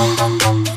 dum dum dum